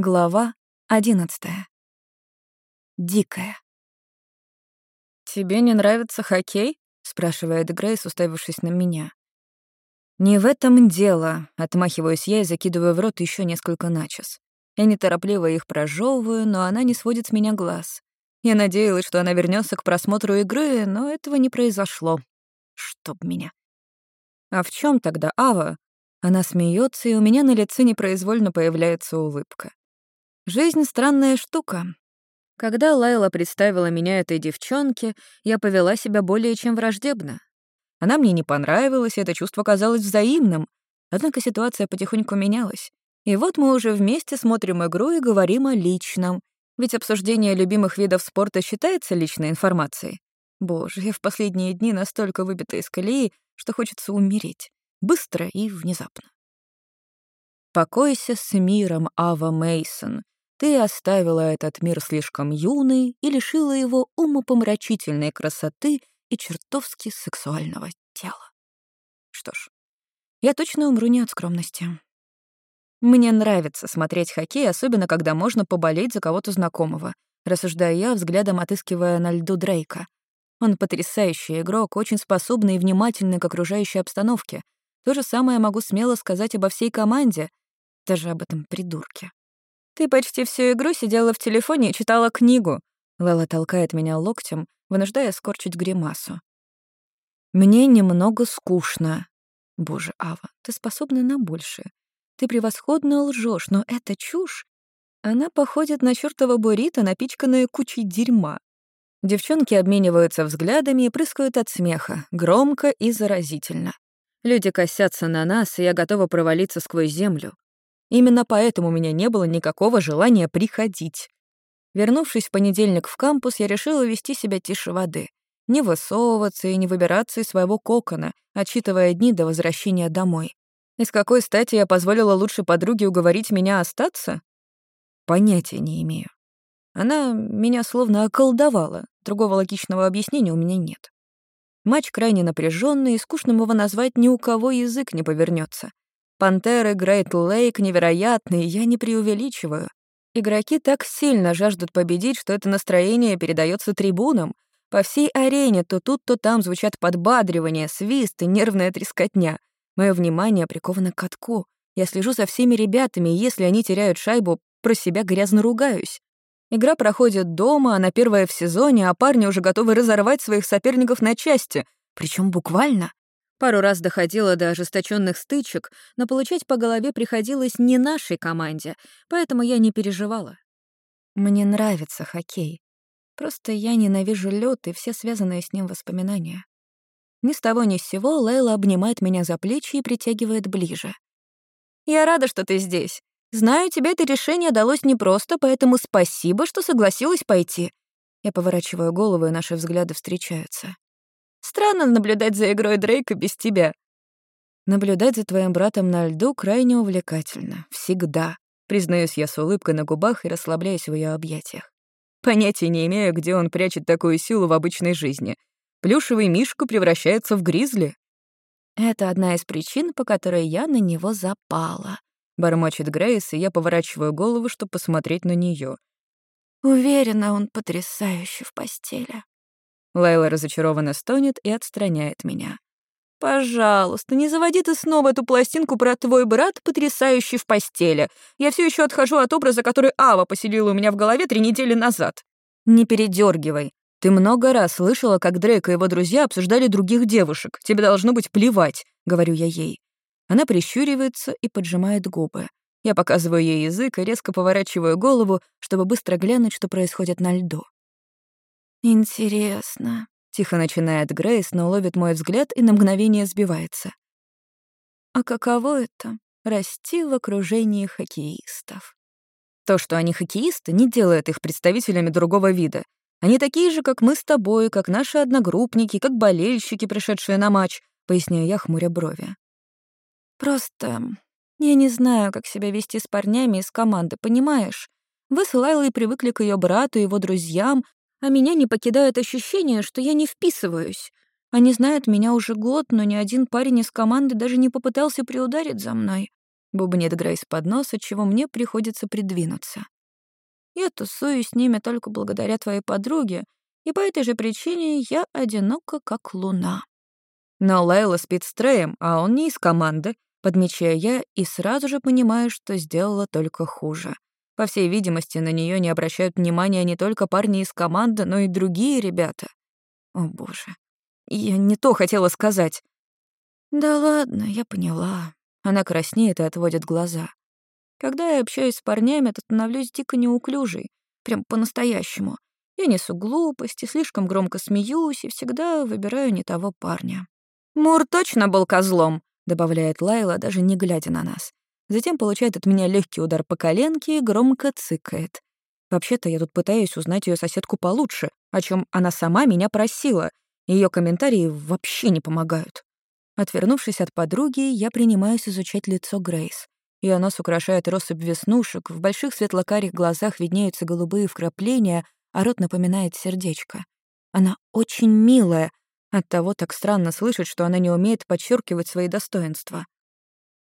Глава одиннадцатая. Дикая. «Тебе не нравится хоккей?» — спрашивает Грейс, уставившись на меня. «Не в этом дело», — отмахиваюсь я и закидываю в рот еще несколько начос. Я неторопливо их прожевываю, но она не сводит с меня глаз. Я надеялась, что она вернется к просмотру игры, но этого не произошло. Чтоб меня. «А в чем тогда Ава?» Она смеется, и у меня на лице непроизвольно появляется улыбка. Жизнь — странная штука. Когда Лайла представила меня этой девчонке, я повела себя более чем враждебно. Она мне не понравилась, и это чувство казалось взаимным. Однако ситуация потихоньку менялась. И вот мы уже вместе смотрим игру и говорим о личном. Ведь обсуждение любимых видов спорта считается личной информацией. Боже, я в последние дни настолько выбита из колеи, что хочется умереть. Быстро и внезапно. «Покойся с миром, Ава Мейсон, ты оставила этот мир слишком юный и лишила его умопомрачительной красоты и чертовски сексуального тела. Что ж, я точно умру не от скромности. Мне нравится смотреть хоккей, особенно когда можно поболеть за кого-то знакомого, рассуждаю я, взглядом отыскивая на льду Дрейка. Он потрясающий игрок, очень способный и внимательный к окружающей обстановке. То же самое могу смело сказать обо всей команде, даже об этом придурке. «Ты почти всю игру сидела в телефоне и читала книгу». Лала толкает меня локтем, вынуждая скорчить гримасу. «Мне немного скучно». «Боже, Ава, ты способна на большее. Ты превосходно лжешь, но это чушь. Она походит на чёртова буррито, напичканная кучей дерьма». Девчонки обмениваются взглядами и прыскают от смеха, громко и заразительно. Люди косятся на нас, и я готова провалиться сквозь землю. Именно поэтому у меня не было никакого желания приходить. Вернувшись в понедельник в кампус, я решила вести себя тише воды. Не высовываться и не выбираться из своего кокона, отчитывая дни до возвращения домой. И с какой стати я позволила лучшей подруге уговорить меня остаться? Понятия не имею. Она меня словно околдовала, другого логичного объяснения у меня нет. Матч крайне напряженный, и скучным его назвать ни у кого язык не повернется. Пантеры Грейт Лейк невероятные, я не преувеличиваю. Игроки так сильно жаждут победить, что это настроение передается трибунам. По всей арене то тут, то там звучат подбадривания, свист и нервная трескотня. Мое внимание приковано к катку. Я слежу за всеми ребятами, и если они теряют шайбу, про себя грязно ругаюсь. Игра проходит дома, она первая в сезоне, а парни уже готовы разорвать своих соперников на части, причем буквально. Пару раз доходило до ожесточенных стычек, но получать по голове приходилось не нашей команде, поэтому я не переживала. Мне нравится хоккей. Просто я ненавижу лед и все связанные с ним воспоминания. Ни с того ни с сего Лейла обнимает меня за плечи и притягивает ближе. «Я рада, что ты здесь. Знаю, тебе это решение далось непросто, поэтому спасибо, что согласилась пойти». Я поворачиваю голову, и наши взгляды встречаются. Странно наблюдать за игрой Дрейка без тебя. Наблюдать за твоим братом на льду крайне увлекательно. Всегда. Признаюсь я с улыбкой на губах и расслабляюсь в ее объятиях. Понятия не имею, где он прячет такую силу в обычной жизни. Плюшевый мишка превращается в гризли. Это одна из причин, по которой я на него запала. Бормочет Грейс, и я поворачиваю голову, чтобы посмотреть на нее. Уверена, он потрясающий в постели. Лайла разочарованно стонет и отстраняет меня. «Пожалуйста, не заводи ты снова эту пластинку про твой брат, потрясающий в постели. Я все еще отхожу от образа, который Ава поселила у меня в голове три недели назад». «Не передергивай. Ты много раз слышала, как Дрейк и его друзья обсуждали других девушек. Тебе должно быть плевать», — говорю я ей. Она прищуривается и поджимает губы. Я показываю ей язык и резко поворачиваю голову, чтобы быстро глянуть, что происходит на льду. «Интересно», — тихо начинает Грейс, но ловит мой взгляд и на мгновение сбивается. «А каково это — расти в окружении хоккеистов?» То, что они хоккеисты, не делает их представителями другого вида. Они такие же, как мы с тобой, как наши одногруппники, как болельщики, пришедшие на матч, поясняю я, хмуря брови. Просто я не знаю, как себя вести с парнями из команды, понимаешь? Вы с Лайлой привыкли к ее брату и его друзьям, а меня не покидает ощущение, что я не вписываюсь. Они знают меня уже год, но ни один парень из команды даже не попытался приударить за мной. — бубнит Грейс под нос, чего мне приходится придвинуться. «Я тусуюсь с ними только благодаря твоей подруге, и по этой же причине я одинока, как луна». Но Лайла спит с Треем, а он не из команды, подмечаю я и сразу же понимаю, что сделала только хуже. По всей видимости, на нее не обращают внимания не только парни из команды, но и другие ребята. О, боже. Я не то хотела сказать. Да ладно, я поняла. Она краснеет и отводит глаза. Когда я общаюсь с парнями, то становлюсь дико неуклюжей. Прям по-настоящему. Я несу глупости, слишком громко смеюсь и всегда выбираю не того парня. «Мур точно был козлом», — добавляет Лайла, даже не глядя на нас. Затем получает от меня легкий удар по коленке и громко цыкает. Вообще-то я тут пытаюсь узнать ее соседку получше, о чем она сама меня просила. Ее комментарии вообще не помогают. Отвернувшись от подруги, я принимаюсь изучать лицо Грейс. Ее нос украшает россыпь веснушек, в больших светлокарих глазах виднеются голубые вкрапления, а рот напоминает сердечко. Она очень милая, Оттого так странно слышать, что она не умеет подчеркивать свои достоинства.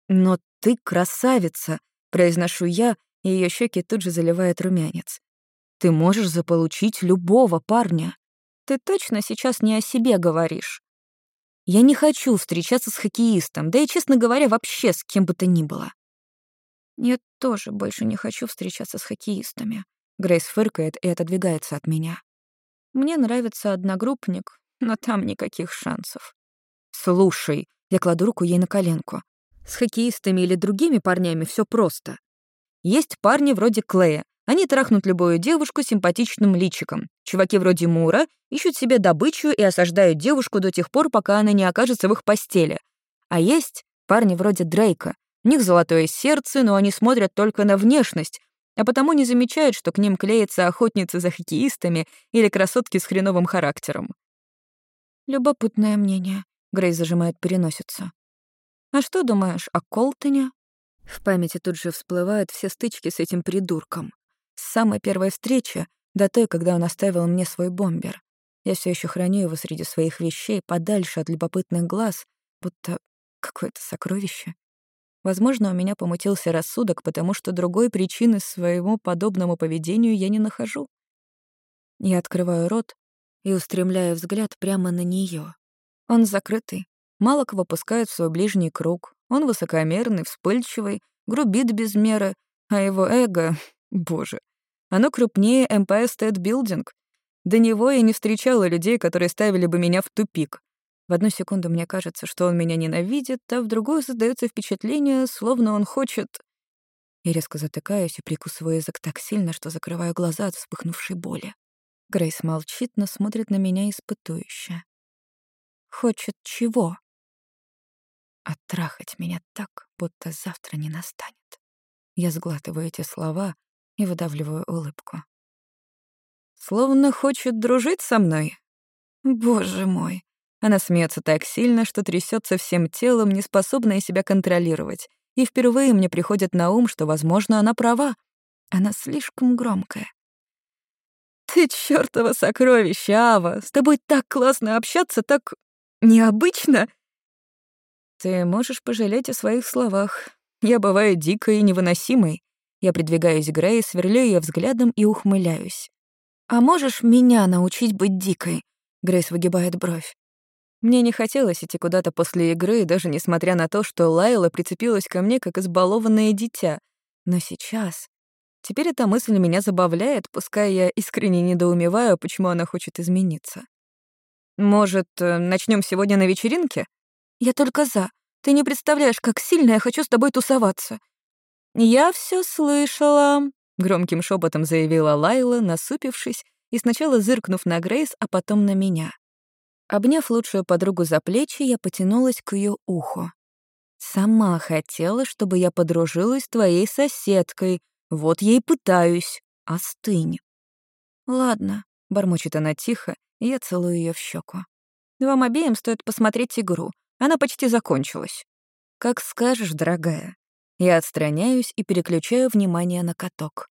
«Но ты красавица!» — произношу я, и ее щеки тут же заливает румянец. «Ты можешь заполучить любого парня. Ты точно сейчас не о себе говоришь?» «Я не хочу встречаться с хоккеистом, да и, честно говоря, вообще с кем бы то ни было». «Я тоже больше не хочу встречаться с хоккеистами», — Грейс фыркает и отодвигается от меня. «Мне нравится одногруппник, но там никаких шансов. Слушай, я кладу руку ей на коленку. С хоккеистами или другими парнями все просто. Есть парни вроде Клея. Они трахнут любую девушку симпатичным личиком. Чуваки вроде Мура ищут себе добычу и осаждают девушку до тех пор, пока она не окажется в их постели. А есть парни вроде Дрейка. У них золотое сердце, но они смотрят только на внешность, а потому не замечают, что к ним клеятся охотницы за хоккеистами или красотки с хреновым характером. Любопытное мнение. Грейс зажимает переносицу. А что думаешь о Колтоне? В памяти тут же всплывают все стычки с этим придурком. С самой первой встречи до той, когда он оставил мне свой бомбер. Я все еще храню его среди своих вещей, подальше от любопытных глаз, будто какое-то сокровище. Возможно, у меня помутился рассудок, потому что другой причины своему подобному поведению я не нахожу. Я открываю рот, и устремляя взгляд прямо на нее. Он закрытый, мало кого пускает в свой ближний круг. Он высокомерный, вспыльчивый, грубит без меры, а его эго, боже, оно крупнее Empire State Building. До него я не встречала людей, которые ставили бы меня в тупик. В одну секунду мне кажется, что он меня ненавидит, а в другую создается впечатление, словно он хочет... Я резко затыкаюсь и прикусываю язык так сильно, что закрываю глаза от вспыхнувшей боли. Грейс молчит, но смотрит на меня испытующе. Хочет чего? Оттрахать меня так, будто завтра не настанет. Я сглатываю эти слова и выдавливаю улыбку. Словно хочет дружить со мной. Боже мой. Она смеется так сильно, что трясется всем телом, не способная себя контролировать. И впервые мне приходит на ум, что, возможно, она права. Она слишком громкая. «Ты чёртово сокровище, Ава! С тобой так классно общаться, так необычно!» «Ты можешь пожалеть о своих словах. Я бываю дикой и невыносимой. Я придвигаюсь к Грей, сверлю её взглядом и ухмыляюсь. «А можешь меня научить быть дикой?» Грейс выгибает бровь. Мне не хотелось идти куда-то после игры, даже несмотря на то, что Лайла прицепилась ко мне как избалованное дитя. Но сейчас Теперь эта мысль меня забавляет, пускай я искренне недоумеваю, почему она хочет измениться. Может, э, начнем сегодня на вечеринке? Я только за. Ты не представляешь, как сильно я хочу с тобой тусоваться. Я все слышала, громким шепотом заявила Лайла, насупившись и сначала зыркнув на Грейс, а потом на меня. Обняв лучшую подругу за плечи, я потянулась к ее уху. «Сама хотела, чтобы я подружилась с твоей соседкой», вот я и пытаюсь. Остынь. Ладно, бормочет она тихо, и я целую ее в щеку. Вам обеим стоит посмотреть игру. Она почти закончилась. Как скажешь, дорогая. Я отстраняюсь и переключаю внимание на каток.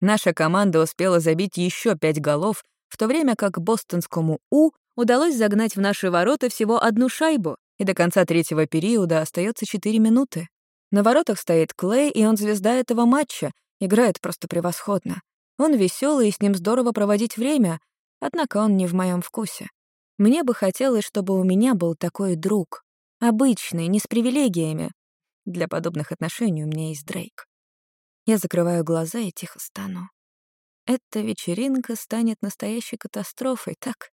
Наша команда успела забить еще пять голов, в то время как бостонскому «У» удалось загнать в наши ворота всего одну шайбу, и до конца третьего периода остается четыре минуты. На воротах стоит Клей, и он звезда этого матча, играет просто превосходно. Он веселый, и с ним здорово проводить время, однако он не в моем вкусе. Мне бы хотелось, чтобы у меня был такой друг. Обычный, не с привилегиями. Для подобных отношений у меня есть Дрейк. Я закрываю глаза и тихо стану. Эта вечеринка станет настоящей катастрофой, так?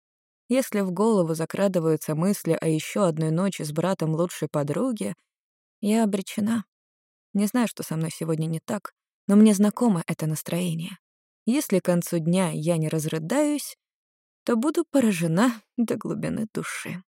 Если в голову закрадываются мысли о еще одной ночи с братом лучшей подруги, я обречена. Не знаю, что со мной сегодня не так, но мне знакомо это настроение. Если к концу дня я не разрыдаюсь, то буду поражена до глубины души.